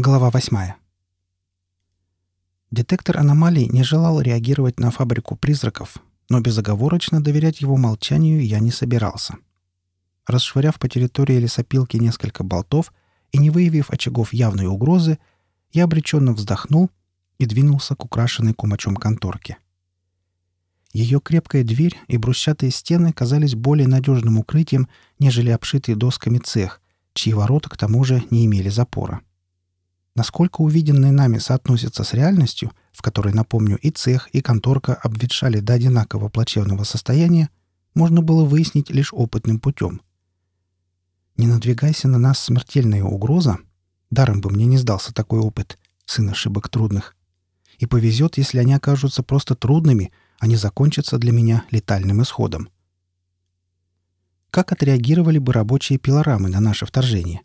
Глава восьмая. Детектор аномалий не желал реагировать на фабрику призраков, но безоговорочно доверять его молчанию я не собирался. Расшвыряв по территории лесопилки несколько болтов и не выявив очагов явной угрозы, я обреченно вздохнул и двинулся к украшенной кумачом конторке. Ее крепкая дверь и брусчатые стены казались более надежным укрытием, нежели обшитый досками цех, чьи ворота к тому же не имели запора. Насколько увиденное нами соотносится с реальностью, в которой, напомню, и цех, и конторка обветшали до одинаково плачевного состояния, можно было выяснить лишь опытным путем. Не надвигайся на нас смертельная угроза, даром бы мне не сдался такой опыт, сын ошибок трудных. И повезет, если они окажутся просто трудными — они закончатся для меня летальным исходом. Как отреагировали бы рабочие пилорамы на наше вторжение?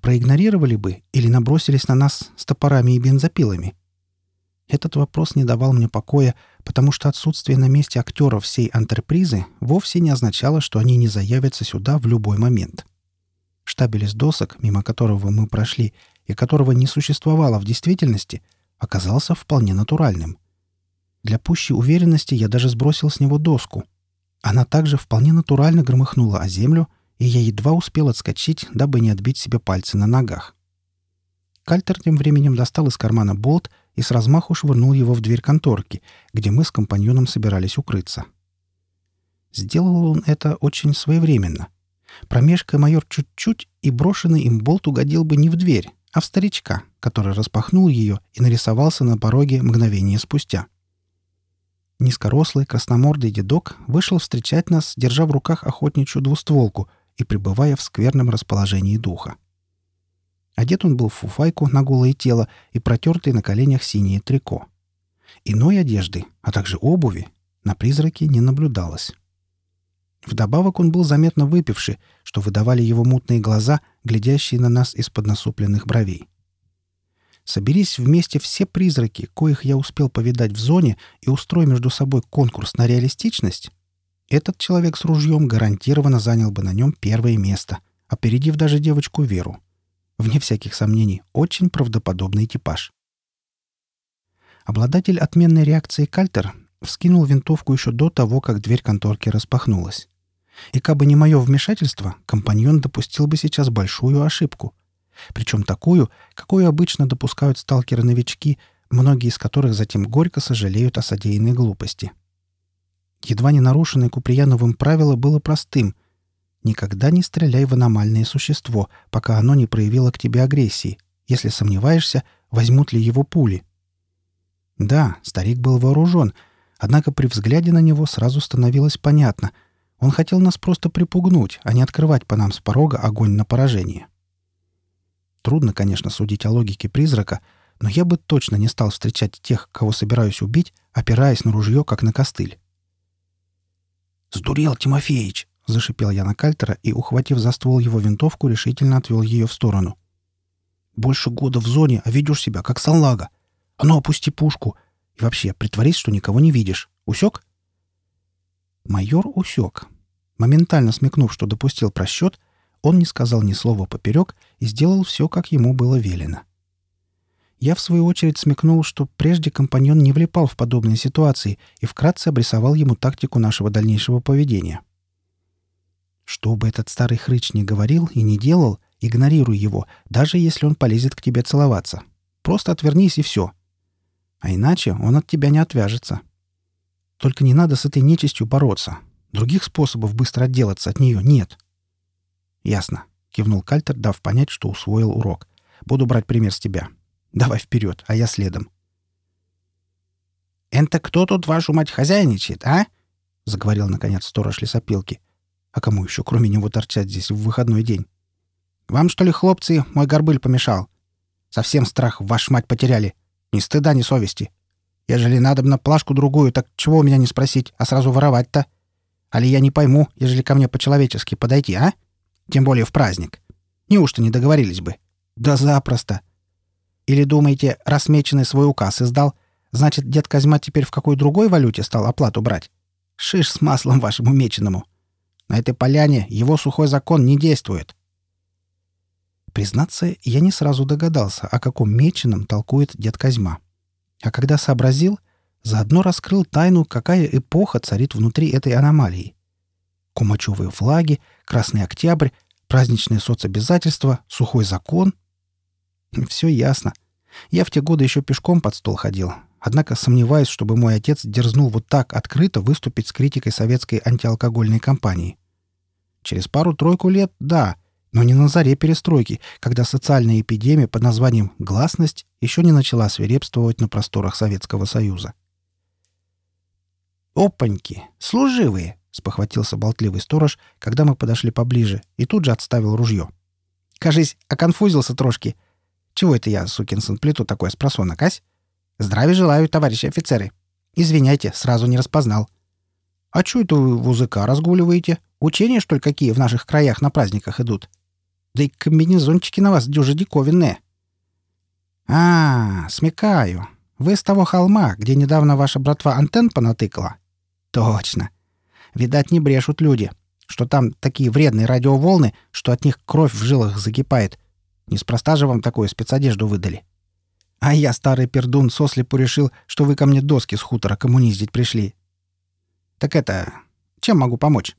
Проигнорировали бы или набросились на нас с топорами и бензопилами? Этот вопрос не давал мне покоя, потому что отсутствие на месте актеров всей антрепризы вовсе не означало, что они не заявятся сюда в любой момент. Штабель из досок, мимо которого мы прошли и которого не существовало в действительности, оказался вполне натуральным. Для пущей уверенности я даже сбросил с него доску. Она также вполне натурально громыхнула о землю, и я едва успел отскочить, дабы не отбить себе пальцы на ногах. Кальтер тем временем достал из кармана болт и с размаху швырнул его в дверь конторки, где мы с компаньоном собирались укрыться. Сделал он это очень своевременно. Промежкая майор чуть-чуть, и брошенный им болт угодил бы не в дверь, а в старичка, который распахнул ее и нарисовался на пороге мгновение спустя. Низкорослый, красномордый дедок вышел встречать нас, держа в руках охотничью двустволку и пребывая в скверном расположении духа. Одет он был в фуфайку на голое тело и протертый на коленях синее трико. Иной одежды, а также обуви, на призраке не наблюдалось. Вдобавок он был заметно выпивший, что выдавали его мутные глаза, глядящие на нас из-под насупленных бровей. Соберись вместе все призраки, коих я успел повидать в зоне, и устрой между собой конкурс на реалистичность, этот человек с ружьем гарантированно занял бы на нем первое место, опередив даже девочку Веру. Вне всяких сомнений, очень правдоподобный типаж. Обладатель отменной реакции Кальтер вскинул винтовку еще до того, как дверь конторки распахнулась. И кабы не мое вмешательство, компаньон допустил бы сейчас большую ошибку — причем такую, какую обычно допускают сталкеры-новички, многие из которых затем горько сожалеют о содеянной глупости. Едва не нарушенное Куприяновым правило было простым — Никогда не стреляй в аномальное существо, пока оно не проявило к тебе агрессии. Если сомневаешься, возьмут ли его пули. Да, старик был вооружен, однако при взгляде на него сразу становилось понятно. Он хотел нас просто припугнуть, а не открывать по нам с порога огонь на поражение. Трудно, конечно, судить о логике призрака, но я бы точно не стал встречать тех, кого собираюсь убить, опираясь на ружье, как на костыль. «Сдурел, Тимофеич!» — зашипел я на Кальтера и, ухватив за ствол его винтовку, решительно отвел ее в сторону. «Больше года в зоне, а ведешь себя, как салага. А ну, опусти пушку. И вообще, притворись, что никого не видишь. Усек?» Майор усек. Моментально смекнув, что допустил просчет, он не сказал ни слова поперек и сделал все, как ему было велено. Я, в свою очередь, смекнул, что прежде компаньон не влипал в подобные ситуации и вкратце обрисовал ему тактику нашего дальнейшего поведения. Что бы этот старый хрыч ни говорил и не делал, игнорируй его, даже если он полезет к тебе целоваться. Просто отвернись и все. А иначе он от тебя не отвяжется. Только не надо с этой нечистью бороться. Других способов быстро отделаться от нее нет. — «Ясно», — кивнул Кальтер, дав понять, что усвоил урок. «Буду брать пример с тебя. Давай вперед, а я следом». «Это кто тут, вашу мать, хозяйничает, а?» — заговорил, наконец, сторож лесопилки. «А кому еще, кроме него, торчать здесь в выходной день?» «Вам, что ли, хлопцы, мой горбыль помешал? Совсем страх, вашу мать, потеряли. Ни стыда, ни совести. Ежели надо на плашку другую, так чего у меня не спросить, а сразу воровать-то? Али я не пойму, ежели ко мне по-человечески подойти, а?» Тем более в праздник. Неужто не договорились бы? Да запросто. Или думаете, рассмеченный свой указ издал, значит, дед Козьма теперь в какой другой валюте стал оплату брать? Шиш с маслом вашему меченому. На этой поляне его сухой закон не действует. Признаться, я не сразу догадался, о каком меченом толкует дед Козьма. А когда сообразил, заодно раскрыл тайну, какая эпоха царит внутри этой аномалии. Кумачевые флаги, Красный Октябрь, праздничные соцобязательства, сухой закон. Все ясно. Я в те годы еще пешком под стол ходил, однако сомневаюсь, чтобы мой отец дерзнул вот так открыто выступить с критикой советской антиалкогольной кампании. Через пару-тройку лет — да — но не на заре перестройки, когда социальная эпидемия под названием «гласность» еще не начала свирепствовать на просторах Советского Союза. «Опаньки! Служивые!» — спохватился болтливый сторож, когда мы подошли поближе, и тут же отставил ружье. «Кажись, оконфузился трошки. Чего это я, сукин сын, плиту такое спросонок, ась? Здравия желаю, товарищи офицеры. Извиняйте, сразу не распознал. А чё это вы в УЗК разгуливаете? Учения, что ли, какие в наших краях на праздниках идут? Да и комбинезончики на вас дюжи диковинные. А, смекаю. Вы с того холма, где недавно ваша братва антенн понатыкала? Точно. Видать, не брешут люди, что там такие вредные радиоволны, что от них кровь в жилах закипает. Неспроста же вам такую спецодежду выдали. А я, старый пердун, сослепу решил, что вы ко мне доски с хутора коммуниздить пришли. Так это... Чем могу помочь?»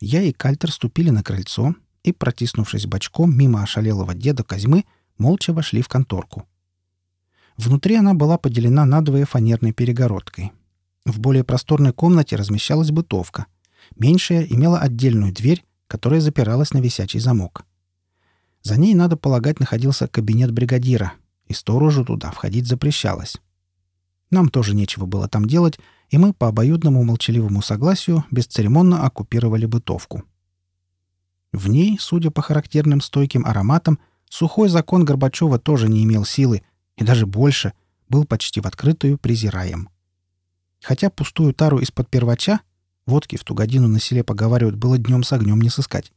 Я и Кальтер ступили на крыльцо, и, протиснувшись бочком мимо ошалелого деда Козьмы, молча вошли в конторку. Внутри она была поделена надвое фанерной перегородкой. В более просторной комнате размещалась бытовка. Меньшая имела отдельную дверь, которая запиралась на висячий замок. За ней, надо полагать, находился кабинет бригадира, и сторожу туда входить запрещалось. Нам тоже нечего было там делать, и мы по обоюдному молчаливому согласию бесцеремонно оккупировали бытовку. В ней, судя по характерным стойким ароматам, сухой закон Горбачева тоже не имел силы, и даже больше, был почти в открытую презираем. Хотя пустую тару из-под первача, водки в ту годину на селе, поговаривают, было днем с огнем не сыскать,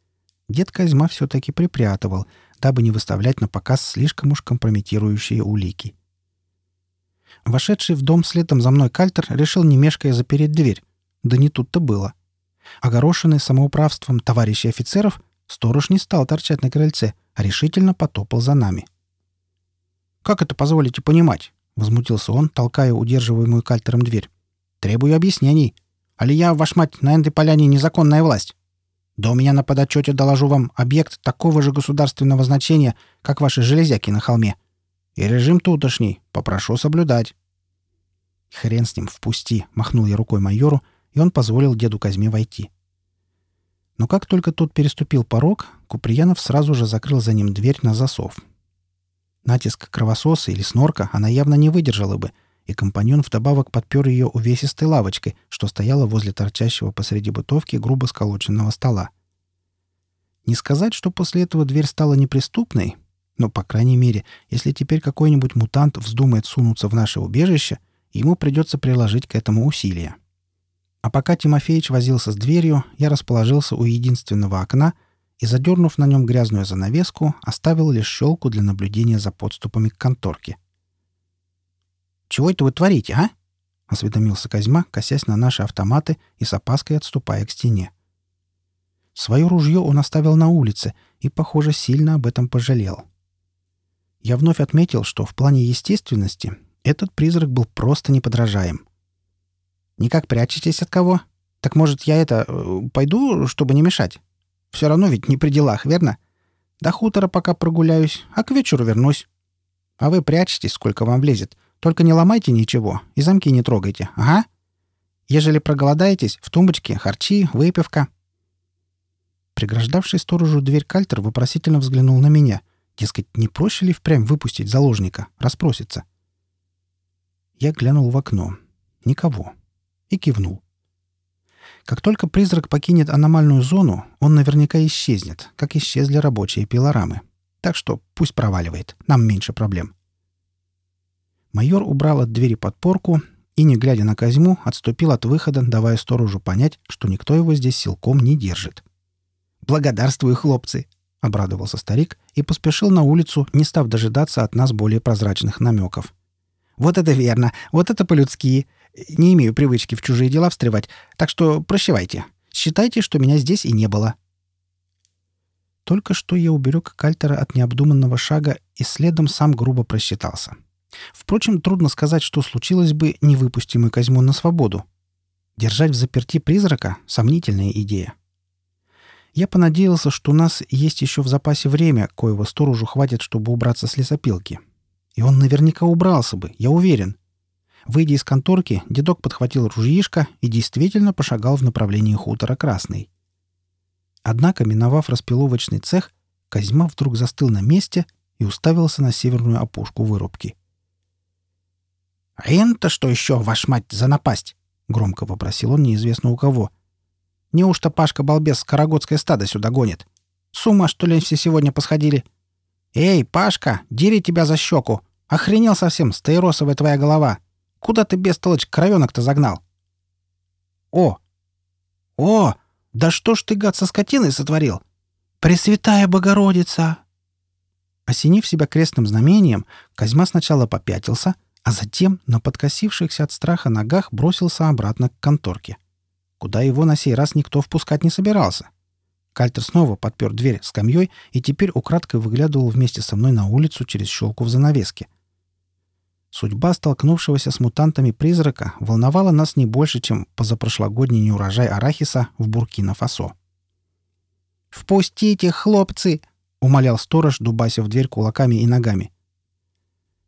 дед Козьма все-таки припрятывал, дабы не выставлять на показ слишком уж компрометирующие улики. Вошедший в дом следом за мной кальтер решил не мешкая запереть дверь. Да не тут-то было. Огорошенный самоуправством товарищей офицеров, сторож не стал торчать на крыльце, а решительно потопал за нами. «Как это позволите понимать?» — возмутился он, толкая удерживаемую кальтером дверь. «Требую объяснений. Али я, ваш мать, на этой поляне незаконная власть? Да у меня на подотчете доложу вам объект такого же государственного значения, как ваши железяки на холме. И режим тутошний. Попрошу соблюдать». «Хрен с ним, впусти!» — махнул я рукой майору, и он позволил деду Казьме войти. Но как только тот переступил порог, Куприянов сразу же закрыл за ним дверь на засов. Натиск кровососа или снорка она явно не выдержала бы, и компаньон вдобавок подпер ее увесистой лавочкой, что стояла возле торчащего посреди бытовки грубо сколоченного стола. Не сказать, что после этого дверь стала неприступной, но, по крайней мере, если теперь какой-нибудь мутант вздумает сунуться в наше убежище, ему придется приложить к этому усилия. А пока Тимофеич возился с дверью, я расположился у единственного окна и, задернув на нем грязную занавеску, оставил лишь щелку для наблюдения за подступами к конторке. «Чего это вы творите, а?» — осведомился Козьма, косясь на наши автоматы и с опаской отступая к стене. Свое ружье он оставил на улице и, похоже, сильно об этом пожалел. Я вновь отметил, что в плане естественности этот призрак был просто неподражаем — Никак прячетесь от кого? Так может, я это... Э, пойду, чтобы не мешать? Все равно ведь не при делах, верно? До хутора пока прогуляюсь, а к вечеру вернусь. А вы прячетесь, сколько вам влезет. Только не ломайте ничего и замки не трогайте, ага? Ежели проголодаетесь, в тумбочке харчи, выпивка». Преграждавший сторожу дверь кальтер вопросительно взглянул на меня. Дескать, не проще ли впрямь выпустить заложника, расспроситься? Я глянул в окно. Никого и кивнул. Как только призрак покинет аномальную зону, он наверняка исчезнет, как исчезли рабочие пилорамы. Так что пусть проваливает, нам меньше проблем. Майор убрал от двери подпорку и, не глядя на Козьму, отступил от выхода, давая сторожу понять, что никто его здесь силком не держит. «Благодарствую, хлопцы!» — обрадовался старик и поспешил на улицу, не став дожидаться от нас более прозрачных намеков. «Вот это верно! Вот это по-людски! Не имею привычки в чужие дела встревать, так что прощавайте. Считайте, что меня здесь и не было». Только что я уберег Кальтера от необдуманного шага и следом сам грубо просчитался. Впрочем, трудно сказать, что случилось бы, не выпусти мы Козьму на свободу. Держать в заперти призрака — сомнительная идея. Я понадеялся, что у нас есть еще в запасе время, коего сторожу хватит, чтобы убраться с лесопилки. И он наверняка убрался бы, я уверен. Выйдя из конторки, дедок подхватил ружьишко и действительно пошагал в направлении хутора Красный. Однако, миновав распиловочный цех, Козьма вдруг застыл на месте и уставился на северную опушку вырубки. «А это что еще, ваш мать, за напасть?» — громко вопросил он неизвестно у кого. «Неужто Пашка-балбес скорогодское стадо сюда гонит? С ума, что ли, все сегодня посходили? Эй, Пашка, дери тебя за щеку! Охренел совсем, стаиросовая твоя голова! Куда ты, бестолочь, кровенок-то загнал?» «О! О! Да что ж ты, гад, со скотиной сотворил? Пресвятая Богородица!» Осенив себя крестным знамением, Козьма сначала попятился, а затем на подкосившихся от страха ногах бросился обратно к конторке, куда его на сей раз никто впускать не собирался. Кальтер снова подпер дверь скамьей и теперь украдкой выглядывал вместе со мной на улицу через щелку в занавеске. Судьба столкнувшегося с мутантами призрака волновала нас не больше, чем позапрошлогодний неурожай арахиса в Буркина-Фасо. «Впустите, хлопцы!» — умолял сторож, дубася в дверь кулаками и ногами.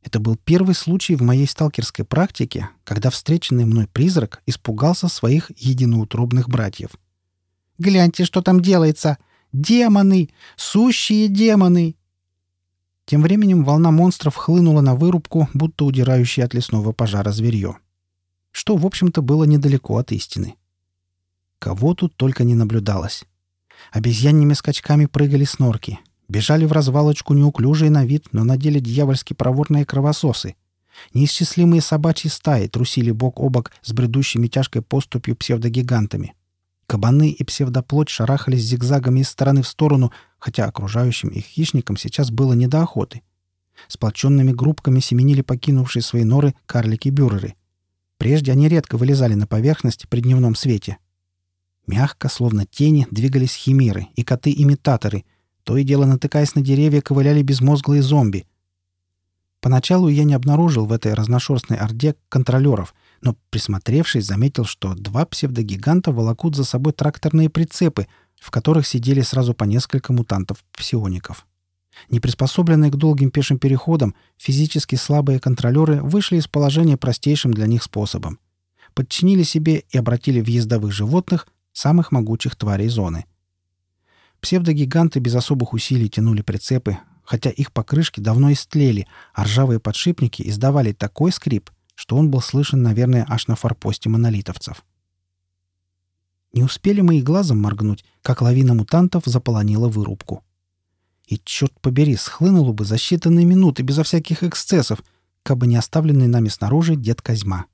Это был первый случай в моей сталкерской практике, когда встреченный мной призрак испугался своих единоутробных братьев. «Гляньте, что там делается! Демоны! Сущие демоны!» Тем временем волна монстров хлынула на вырубку, будто удирающая от лесного пожара зверье. Что, в общем-то, было недалеко от истины. Кого тут только не наблюдалось. Обезьянными скачками прыгали снорки — Бежали в развалочку неуклюжие на вид, но на деле дьявольски проворные кровососы. Неисчислимые собачьи стаи трусили бок о бок с бредущими тяжкой поступью псевдогигантами. Кабаны и псевдоплоть шарахались зигзагами из стороны в сторону, хотя окружающим их хищникам сейчас было не до охоты. Сплоченными группками семенили покинувшие свои норы карлики-бюреры. Прежде они редко вылезали на поверхность при дневном свете. Мягко, словно тени, двигались химеры и коты-имитаторы — то и дело, натыкаясь на деревья, ковыляли безмозглые зомби. Поначалу я не обнаружил в этой разношерстной орде контролеров, но, присмотревшись, заметил, что два псевдогиганта волокут за собой тракторные прицепы, в которых сидели сразу по несколько мутантов-псиоников. Неприспособленные к долгим пешим переходам, физически слабые контролеры вышли из положения простейшим для них способом. Подчинили себе и обратили в ездовых животных самых могучих тварей зоны — Псевдогиганты без особых усилий тянули прицепы, хотя их покрышки давно истлели, а ржавые подшипники издавали такой скрип, что он был слышен, наверное, аж на форпосте монолитовцев. Не успели мы и глазом моргнуть, как лавина мутантов заполонила вырубку. И, черт побери, схлынуло бы за считанные минуты безо всяких эксцессов, кабы не оставленный нами снаружи дед Козьма.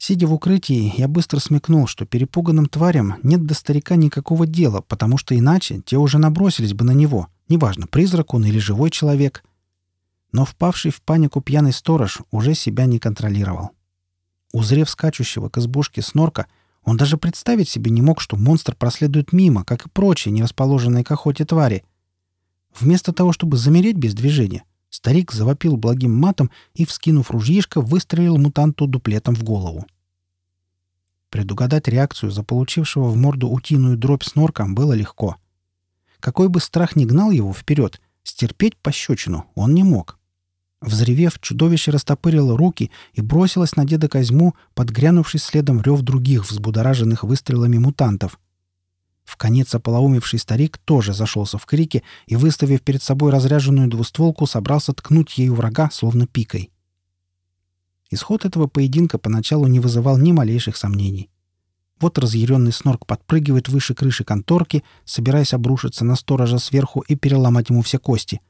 Сидя в укрытии, я быстро смекнул, что перепуганным тварям нет до старика никакого дела, потому что иначе те уже набросились бы на него, неважно, призрак он или живой человек. Но впавший в панику пьяный сторож уже себя не контролировал. Узрев скачущего к избушке снорка, он даже представить себе не мог, что монстр проследует мимо, как и прочие нерасположенные к охоте твари. Вместо того, чтобы замереть без движения, Старик завопил благим матом и, вскинув ружьишко, выстрелил мутанту дуплетом в голову. Предугадать реакцию заполучившего в морду утиную дробь снорка было легко. Какой бы страх ни гнал его вперед, стерпеть пощечину он не мог. Взревев, чудовище растопырило руки и бросилось на деда Козьму, подгрянувшись следом рев других взбудораженных выстрелами мутантов — в конец ополоумевший старик тоже зашелся в крике и, выставив перед собой разряженную двустволку, собрался ткнуть ею врага, словно пикой. Исход этого поединка поначалу не вызывал ни малейших сомнений. Вот разъяренный снорк подпрыгивает выше крыши конторки, собираясь обрушиться на сторожа сверху и переломать ему все кости.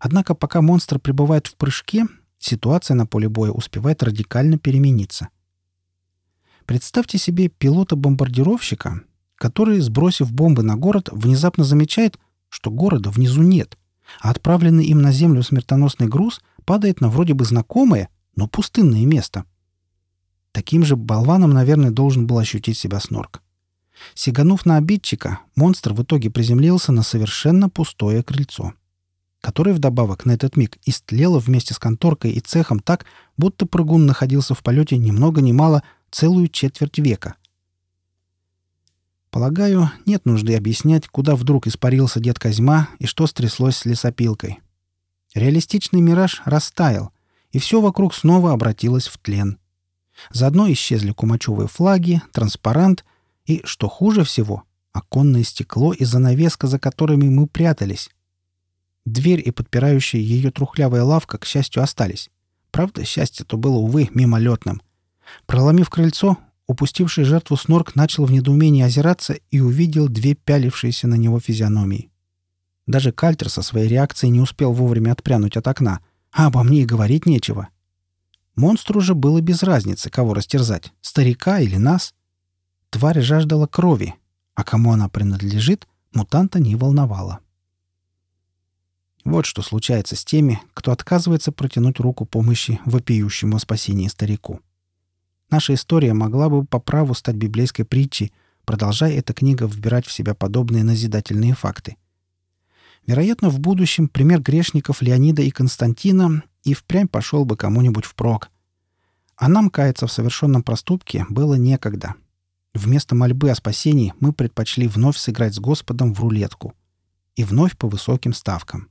Однако пока монстр пребывает в прыжке, ситуация на поле боя успевает радикально перемениться. Представьте себе пилота-бомбардировщика, который, сбросив бомбы на город, внезапно замечает, что города внизу нет, а отправленный им на землю смертоносный груз падает на вроде бы знакомое, но пустынное место. Таким же болваном, наверное, должен был ощутить себя Снорк. Сиганув на обидчика, монстр в итоге приземлился на совершенно пустое крыльцо, которое вдобавок на этот миг истлело вместе с конторкой и цехом так, будто прыгун находился в полете ни много ни мало целую четверть века. Полагаю, нет нужды объяснять, куда вдруг испарился дед Козьма и что стряслось с лесопилкой. Реалистичный мираж растаял, и все вокруг снова обратилось в тлен. Заодно исчезли кумачевые флаги, транспарант и, что хуже всего, оконное стекло и занавеска, за которыми мы прятались. Дверь и подпирающая ее трухлявая лавка, к счастью, остались. Правда, счастье-то было, увы, мимолетным. Проломив крыльцо, упустивший жертву снорк начал в недоумении озираться и увидел две пялившиеся на него физиономии. Даже Кальтер со своей реакцией не успел вовремя отпрянуть от окна, а обо мне и говорить нечего. Монстру же было без разницы, кого растерзать, старика или нас — Тварь жаждала крови, а кому она принадлежит, мутанта не волновало. Вот что случается с теми, кто отказывается протянуть руку помощи вопиющему о спасении старику. Наша история могла бы по праву стать библейской притчей, продолжая эта книга вбирать в себя подобные назидательные факты. Вероятно, в будущем пример грешников Леонида и Константина и впрямь пошел бы кому-нибудь впрок. А нам каяться в совершенном проступке было некогда — Вместо мольбы о спасении мы предпочли вновь сыграть с Господом в рулетку. И вновь по высоким ставкам.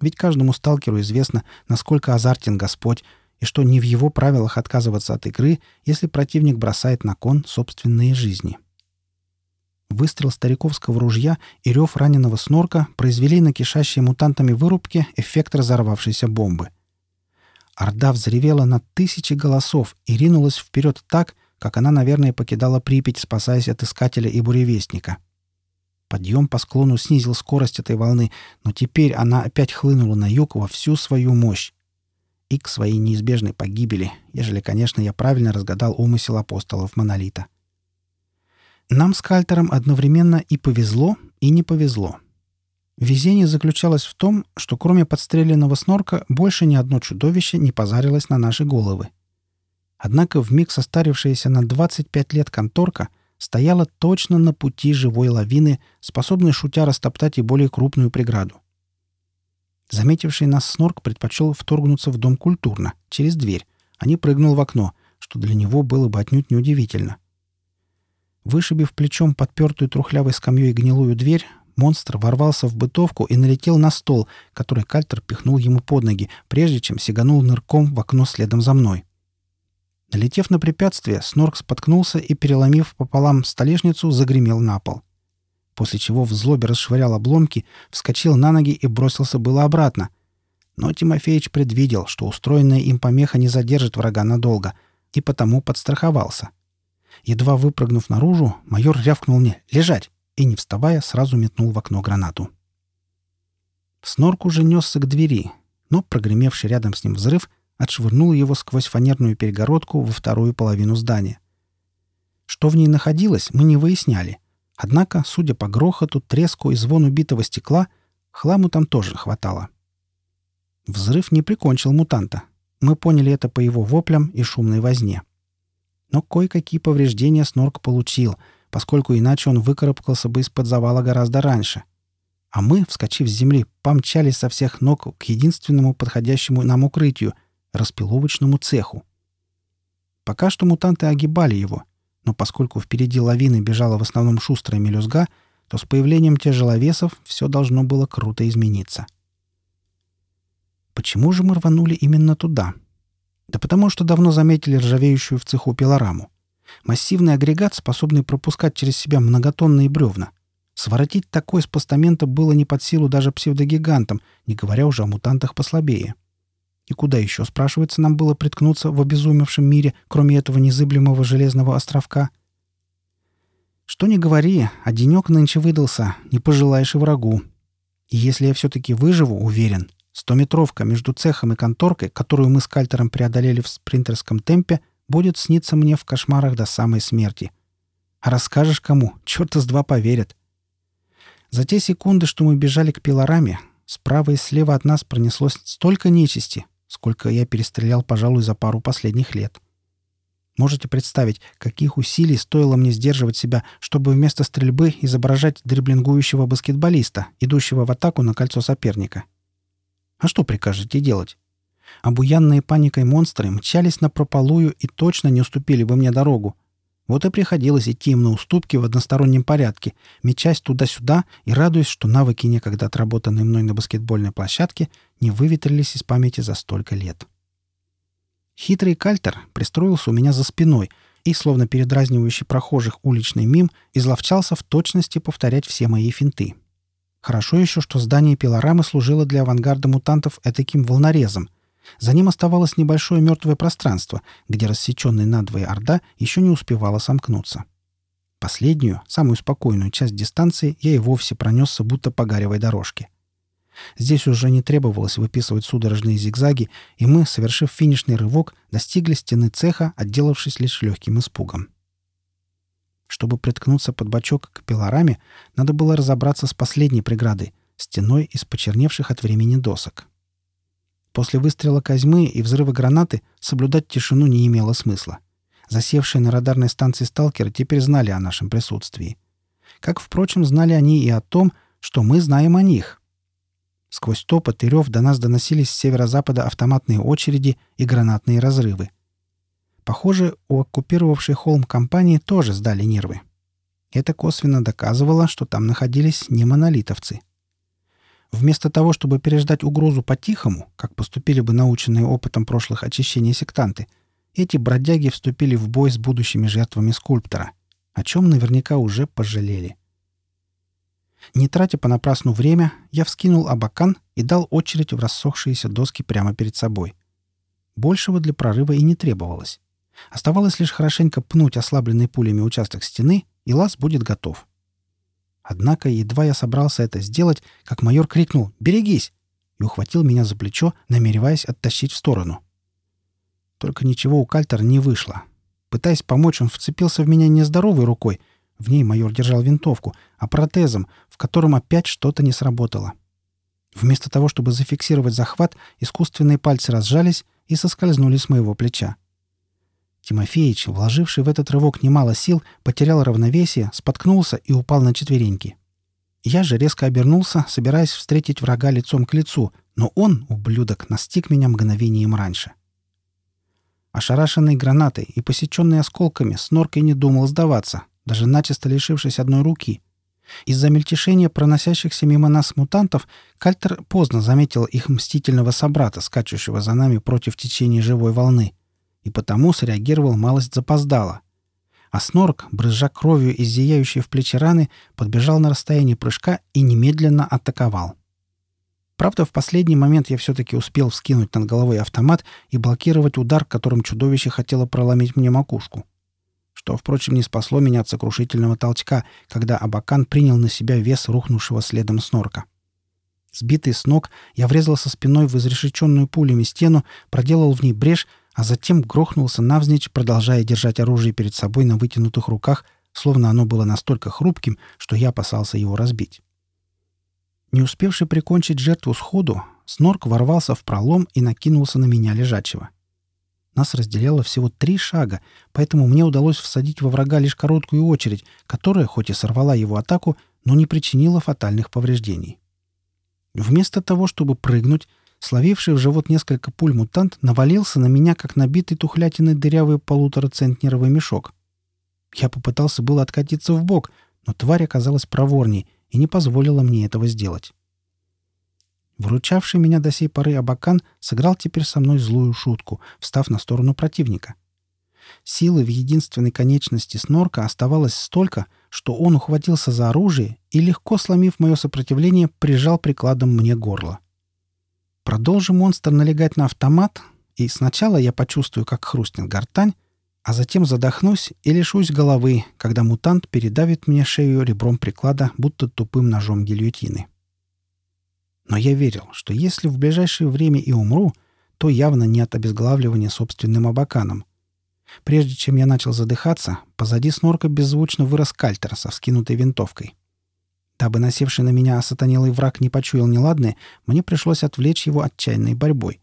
Ведь каждому сталкеру известно, насколько азартен Господь, и что не в его правилах отказываться от игры, если противник бросает на кон собственные жизни. Выстрел стариковского ружья и рев раненого снорка произвели на кишащие мутантами вырубки эффект разорвавшейся бомбы. Орда взревела на тысячи голосов и ринулась вперед так, как она, наверное, покидала Припять, спасаясь от искателя и буревестника. Подъем по склону снизил скорость этой волны, но теперь она опять хлынула на юг во всю свою мощь. И к своей неизбежной погибели, ежели, конечно, я правильно разгадал умысел апостолов Монолита. Нам с Кальтером одновременно и повезло, и не повезло. Везение заключалось в том, что кроме подстреленного снорка больше ни одно чудовище не позарилось на наши головы — Однако вмиг состарившаяся на 25 лет конторка стояла точно на пути живой лавины, способной шутя растоптать и более крупную преграду. Заметивший нас снорк предпочел вторгнуться в дом культурно, через дверь, а не прыгнул в окно, что для него было бы отнюдь неудивительно. Вышибив плечом подпертую трухлявой скамьей гнилую дверь, монстр ворвался в бытовку и налетел на стол, который Кальтер пихнул ему под ноги, прежде чем сиганул нырком в окно следом за мной. Налетев на препятствие, Снорк споткнулся и, переломив пополам столешницу, загремел на пол. После чего в злобе расшвырял обломки, вскочил на ноги и бросился было обратно. Но Тимофеич предвидел, что устроенная им помеха не задержит врага надолго, и потому подстраховался. Едва выпрыгнув наружу, майор рявкнул мне «Лежать!» и, не вставая, сразу метнул в окно гранату. Снорк уже несся к двери, но прогремевший рядом с ним взрыв — отшвырнул его сквозь фанерную перегородку во вторую половину здания. Что в ней находилось, мы не выясняли. Однако, судя по грохоту, треску и звону битого стекла, хламу там тоже хватало. Взрыв не прикончил мутанта. Мы поняли это по его воплям и шумной возне. Но кое-какие повреждения Снорк получил, поскольку иначе он выкарабкался бы из-под завала гораздо раньше. А мы, вскочив с земли, помчались со всех ног к единственному подходящему нам укрытию — распиловочному цеху. Пока что мутанты огибали его, но поскольку впереди лавины бежала в основном шустрая мелюзга, то с появлением тяжеловесов все должно было круто измениться. Почему же мы рванули именно туда? Да потому что давно заметили ржавеющую в цеху пилораму. Массивный агрегат, способный пропускать через себя многотонные бревна. Своротить такой с постамента было не под силу даже псевдогигантам, не говоря уже о мутантах послабее. — и куда еще, спрашивается, нам было приткнуться в обезумевшем мире, кроме этого незыблемого железного островка? Что ни говори, а денек нынче выдался, не пожелаешь и врагу. И если я все-таки выживу, уверен, стометровка между цехом и конторкой, которую мы с Кальтером преодолели в спринтерском темпе, будет сниться мне в кошмарах до самой смерти. А расскажешь кому, черта с два поверят. За те секунды, что мы бежали к пилораме, справа и слева от нас пронеслось столько нечисти, сколько я перестрелял, пожалуй, за пару последних лет. Можете представить, каких усилий стоило мне сдерживать себя, чтобы вместо стрельбы изображать дриблингующего баскетболиста, идущего в атаку на кольцо соперника. А что прикажете делать? Обуянные паникой монстры мчались на прополую и точно не уступили бы мне дорогу. Вот и приходилось идти им на уступки в одностороннем порядке, мечась туда-сюда и радуясь, что навыки, некогда отработанные мной на баскетбольной площадке, не выветрились из памяти за столько лет. Хитрый кальтер пристроился у меня за спиной и, словно передразнивающий прохожих уличный мим, изловчался в точности повторять все мои финты. Хорошо еще, что здание пилорамы служило для авангарда мутантов этаким волнорезом. За ним оставалось небольшое мертвое пространство, где рассеченная надвое орда еще не успевала сомкнуться. Последнюю, самую спокойную часть дистанции я и вовсе пронесся будто по гаревой дорожке — Здесь уже не требовалось выписывать судорожные зигзаги, и мы, совершив финишный рывок, достигли стены цеха, отделавшись лишь легким испугом. Чтобы приткнуться под бочок к пилораме, надо было разобраться с последней преградой — стеной из почерневших от времени досок. После выстрела Козьмы и взрыва гранаты соблюдать тишину не имело смысла. Засевшие на радарной станции сталкеры теперь знали о нашем присутствии. Как, впрочем, знали они и о том, что мы знаем о них. Сквозь топот и рев до нас доносились с северо-запада автоматные очереди и гранатные разрывы. Похоже, у оккупировавшей холм компании тоже сдали нервы. Это косвенно доказывало, что там находились не монолитовцы. Вместо того, чтобы переждать угрозу по-тихому, как поступили бы наученные опытом прошлых очищений сектанты, эти бродяги вступили в бой с будущими жертвами скульптора, о чем наверняка уже пожалели. Не тратя понапрасну время, я вскинул абакан и дал очередь в рассохшиеся доски прямо перед собой. Большего для прорыва и не требовалось. Оставалось лишь хорошенько пнуть ослабленный пулями участок стены, и лаз будет готов. Однако едва я собрался это сделать, как майор крикнул «Берегись!» и ухватил меня за плечо, намереваясь оттащить в сторону. Только ничего у Кальтера не вышло. Пытаясь помочь, он вцепился в меня нездоровой рукой, в ней майор держал винтовку, а протезом, в котором опять что-то не сработало. Вместо того, чтобы зафиксировать захват, искусственные пальцы разжались и соскользнули с моего плеча. Тимофеич, вложивший в этот рывок немало сил, потерял равновесие, споткнулся и упал на четвереньки. Я же резко обернулся, собираясь встретить врага лицом к лицу, но он, ублюдок, настиг меня мгновением раньше. Ошарашенный гранатой и посеченный осколками, сноркой не думал сдаваться, даже начисто лишившись одной руки. Из-за мельтешения проносящихся мимо нас мутантов Кальтер поздно заметил их мстительного собрата, скачущего за нами против течения живой волны, и потому среагировал малость запоздало. А Снорк, брызжа кровью из зияющей в плечи раны, подбежал на расстояние прыжка и немедленно атаковал. Правда, в последний момент я все-таки успел вскинуть над головой автомат и блокировать удар, которым чудовище хотело проломить мне макушку что, впрочем, не спасло меня от сокрушительного толчка, когда Абакан принял на себя вес рухнувшего следом снорка. Сбитый с ног, я врезался спиной в изрешеченную пулями стену, проделал в ней брешь, а затем грохнулся навзничь, продолжая держать оружие перед собой на вытянутых руках, словно оно было настолько хрупким, что я опасался его разбить. Не успевший прикончить жертву сходу, снорк ворвался в пролом и накинулся на меня лежачего. — нас разделяло всего три шага, поэтому мне удалось всадить во врага лишь короткую очередь, которая, хоть и сорвала его атаку, но не причинила фатальных повреждений. Вместо того, чтобы прыгнуть, словивший в живот несколько пуль мутант навалился на меня, как набитый тухлятиной дырявый полуторацентнеровый мешок. Я попытался было откатиться в бок, но тварь оказалась проворней и не позволила мне этого сделать. Вручавший меня до сей поры Абакан сыграл теперь со мной злую шутку, встав на сторону противника. Силы в единственной конечности снорка оставалось столько, что он ухватился за оружие и, легко сломив мое сопротивление, прижал прикладом мне горло. Продолжи монстр налегать на автомат, и сначала я почувствую, как хрустнет гортань, а затем задохнусь и лишусь головы, когда мутант передавит мне шею ребром приклада, будто тупым ножом гильотины. Но я верил, что если в ближайшее время и умру, то явно не от обезглавливания собственным абаканом. Прежде чем я начал задыхаться, позади снорка беззвучно вырос кальтер со вскинутой винтовкой. Дабы насевший на меня осатанелый враг не почуял неладное, мне пришлось отвлечь его отчаянной борьбой.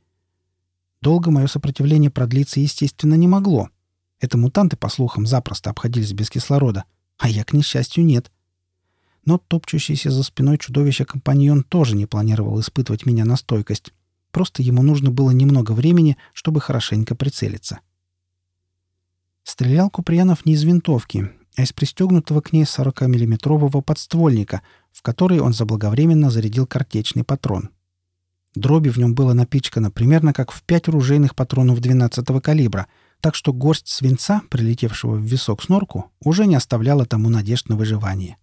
Долго мое сопротивление продлиться, естественно, не могло. Это мутанты, по слухам, запросто обходились без кислорода, а я, к несчастью, нет. Но топчущийся за спиной чудовище-компаньон тоже не планировал испытывать меня на стойкость. Просто ему нужно было немного времени, чтобы хорошенько прицелиться. Стрелял Куприянов не из винтовки, а из пристегнутого к ней 40-миллиметрового подствольника, в который он заблаговременно зарядил картечный патрон. Дроби в нем было напичкано примерно как в пять ружейных патронов 12-го калибра, так что горсть свинца, прилетевшего в висок снорку, уже не оставляла тому надежд на выживание.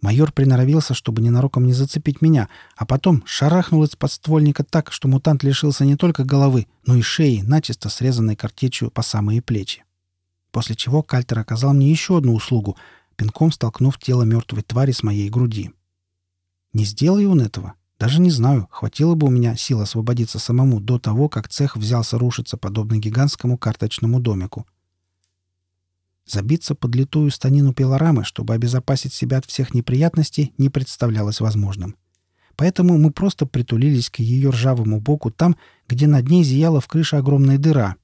Майор приноровился, чтобы ненароком не зацепить меня, а потом шарахнул из подствольника так, что мутант лишился не только головы, но и шеи, начисто срезанной картечью по самые плечи. После чего Кальтер оказал мне еще одну услугу, пинком столкнув тело мертвой твари с моей груди. Не сделай он этого, даже не знаю, хватило бы у меня сил освободиться самому до того, как цех взялся рушиться подобно гигантскому карточному домику. Забиться под литую станину пилорамы, чтобы обезопасить себя от всех неприятностей, не представлялось возможным. Поэтому мы просто притулились к ее ржавому боку там, где над ней зияла в крыше огромная дыра.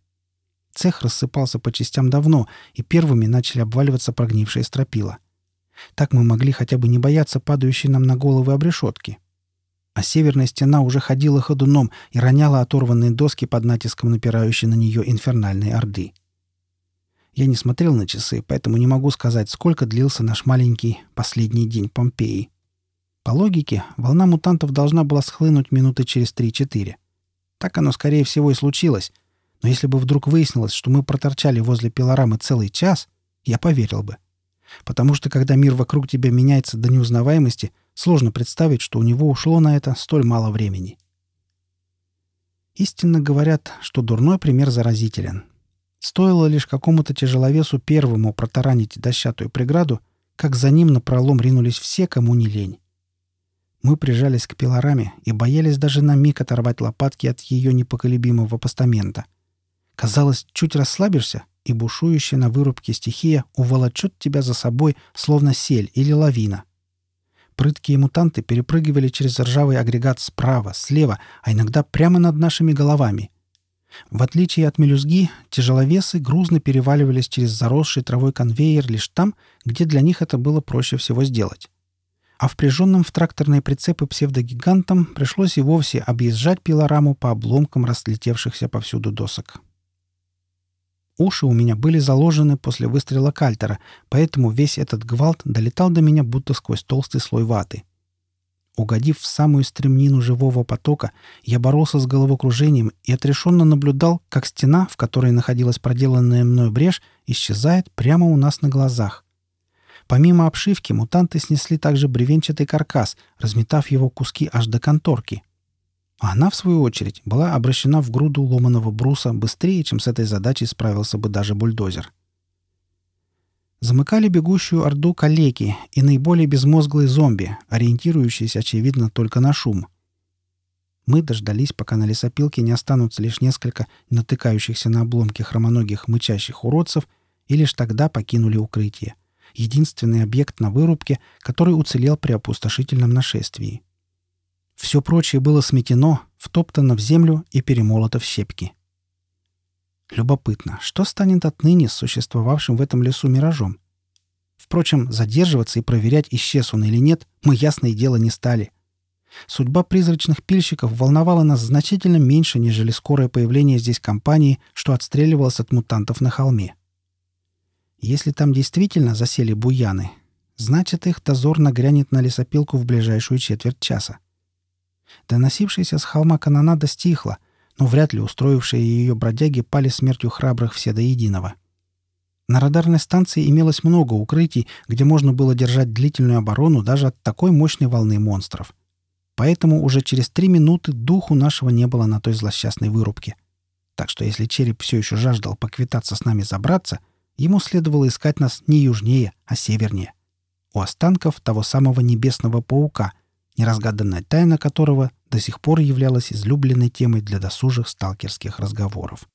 Цех рассыпался по частям давно, и первыми начали обваливаться прогнившие стропила. Так мы могли хотя бы не бояться падающей нам на головы обрешетки а северная стена уже ходила ходуном и роняла оторванные доски под натиском напирающей на нее инфернальной орды. Я не смотрел на часы, поэтому не могу сказать, сколько длился наш маленький последний день Помпеи. По логике, волна мутантов должна была схлынуть минуты через 3-4. Так оно, скорее всего, и случилось. Но если бы вдруг выяснилось, что мы проторчали возле пилорамы целый час, я поверил бы. Потому что когда мир вокруг тебя меняется до неузнаваемости, Сложно представить, что у него ушло на это столь мало времени. Истинно говорят, что дурной пример заразителен. Стоило лишь какому-то тяжеловесу первому протаранить дощатую преграду, как за ним на пролом ринулись все, кому не лень. Мы прижались к пилораме и боялись даже на миг оторвать лопатки от ее непоколебимого постамента. Казалось, чуть расслабишься, и бушующая на вырубке стихия уволочет тебя за собой, словно сель или лавина — Прыткие мутанты перепрыгивали через ржавый агрегат справа, слева, а иногда прямо над нашими головами. В отличие от мелюзги, тяжеловесы грузно переваливались через заросший травой конвейер лишь там, где для них это было проще всего сделать. А впряженным в тракторные прицепы псевдогигантам пришлось и вовсе объезжать пилораму по обломкам разлетевшихся повсюду досок. Уши у меня были заложены после выстрела кальтера, поэтому весь этот гвалт долетал до меня будто сквозь толстый слой ваты. Угодив в самую стремнину живого потока, я боролся с головокружением и отрешенно наблюдал, как стена, в которой находилась проделанная мной брешь, исчезает прямо у нас на глазах. Помимо обшивки, мутанты снесли также бревенчатый каркас, разметав его куски аж до конторки — а она, в свою очередь, была обращена в груду ломаного бруса быстрее, чем с этой задачей справился бы даже бульдозер. Замыкали бегущую орду калеки и наиболее безмозглые зомби, ориентирующиеся, очевидно, только на шум. Мы дождались, пока на лесопилке не останутся лишь несколько натыкающихся на обломки хромоногих мычащих уродцев, и лишь тогда покинули укрытие. Единственный объект на вырубке, который уцелел при опустошительном нашествии. Все прочее было сметено, втоптано в землю и перемолото в щепки. Любопытно, что станет отныне с существовавшим в этом лесу миражом? Впрочем, задерживаться и проверять, исчез он или нет, мы ясное дело не стали. Судьба призрачных пильщиков волновала нас значительно меньше, нежели скорое появление здесь компании, что отстреливалось от мутантов на холме. Если там действительно засели буяны, значит, их дозор нагрянет на лесопилку в ближайшую четверть часа. Доносившаяся с холма канонада стихла, но вряд ли устроившие ее бродяги пали смертью храбрых все до единого. На радарной станции имелось много укрытий, где можно было держать длительную оборону даже от такой мощной волны монстров. Поэтому уже через три минуты духу нашего не было на той злосчастной вырубке. Так что если череп все еще жаждал поквитаться с нами забраться, ему следовало искать нас не южнее, а севернее. У останков того самого небесного паука, неразгаданная тайна которого до сих пор являлась излюбленной темой для досужих сталкерских разговоров.